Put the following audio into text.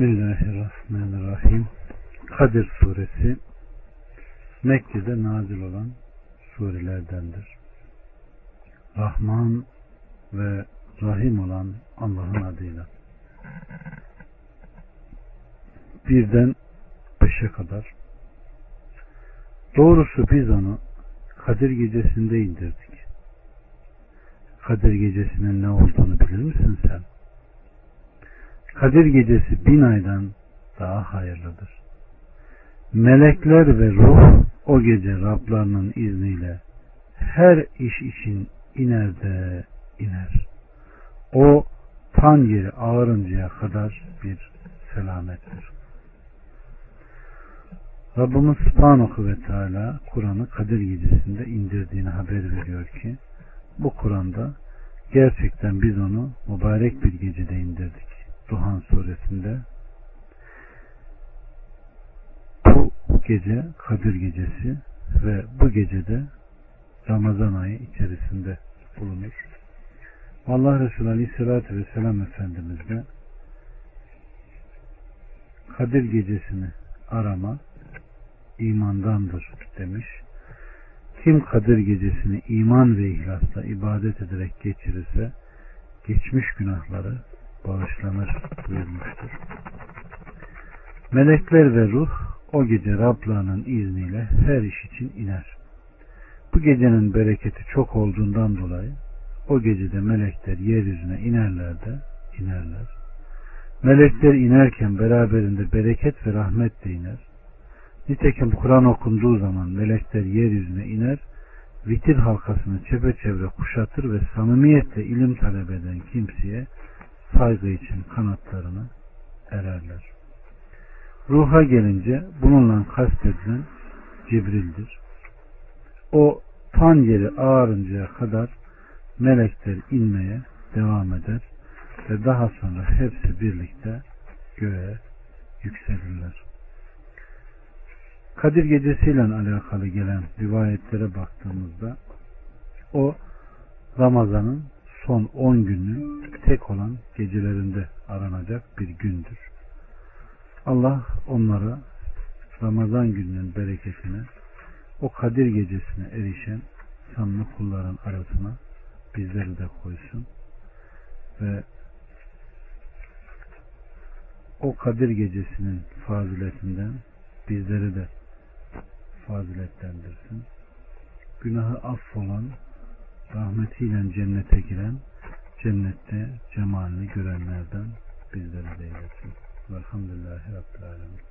Bismillahirrahmanirrahim. Kadir suresi Mekke'de nazil olan surelerdendir. Rahman ve Rahim olan Allah'ın adıyla. Birden beşe kadar. Doğrusu biz onu Kadir gecesinde indirdik. Kadir gecesinin ne olduğunu bilir misin sen? Kadir gecesi bin aydan daha hayırlıdır. Melekler ve ruh o gece Rablarının izniyle her iş için iner de iner. O tan yeri ağırıncaya kadar bir selamettir. Rabbimiz Subhanahu ve Teala Kur'an'ı Kadir Gecesi'nde indirdiğini haber veriyor ki bu Kur'an'da gerçekten biz onu mübarek bir gecede indirdik. Duhan suresinde bu gece Kadir gecesi ve bu gecede Ramazan ayı içerisinde bulunur. Allah Resulü Aleyhisselatü Vesselam Efendimiz de Kadir gecesini arama imandandır demiş. Kim Kadir gecesini iman ve ihlasla ibadet ederek geçirirse geçmiş günahları bağışlanır buyurmuştur. Melekler ve ruh o gece Rablarının izniyle her iş için iner. Bu gecenin bereketi çok olduğundan dolayı o gecede melekler yeryüzüne inerler de inerler. Melekler inerken beraberinde bereket ve rahmet de iner. Nitekim Kur'an okunduğu zaman melekler yeryüzüne iner, vitir halkasını çepeçevre kuşatır ve samimiyetle ilim talep eden kimseye saygı için kanatlarını ererler. Ruha gelince bununla kastedilen Cibril'dir. O tan yeri ağarıncaya kadar melekler inmeye devam eder ve daha sonra hepsi birlikte göğe yükselirler. Kadir gecesiyle alakalı gelen rivayetlere baktığımızda o Ramazan'ın son 10 günün tek olan gecelerinde aranacak bir gündür. Allah onlara Ramazan gününün bereketine o Kadir gecesine erişen sanlı kulların arasına bizleri de koysun ve o Kadir gecesinin faziletinden bizleri de faziletlendirsin. Günahı affolan, rahmetiyle cennete giren, cennette cemalini görenlerden bizleri de eylesin. Velhamdülillahi Rabbil Alemin.